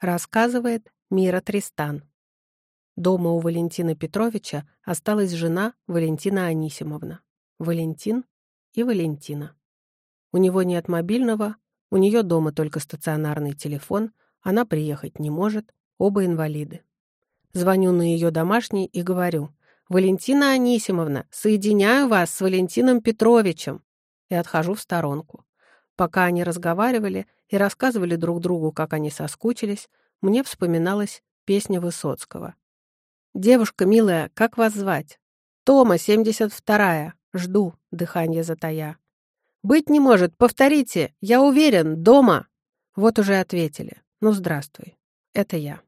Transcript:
Рассказывает Мира Тристан. Дома у Валентина Петровича осталась жена Валентина Анисимовна. Валентин и Валентина. У него нет мобильного, у нее дома только стационарный телефон, она приехать не может, оба инвалиды. Звоню на ее домашний и говорю, «Валентина Анисимовна, соединяю вас с Валентином Петровичем!» и отхожу в сторонку. Пока они разговаривали и рассказывали друг другу, как они соскучились, мне вспоминалась песня Высоцкого. «Девушка милая, как вас звать?» «Тома, 72-я. Жду, дыхание затая». «Быть не может, повторите, я уверен, дома!» Вот уже ответили. «Ну, здравствуй, это я».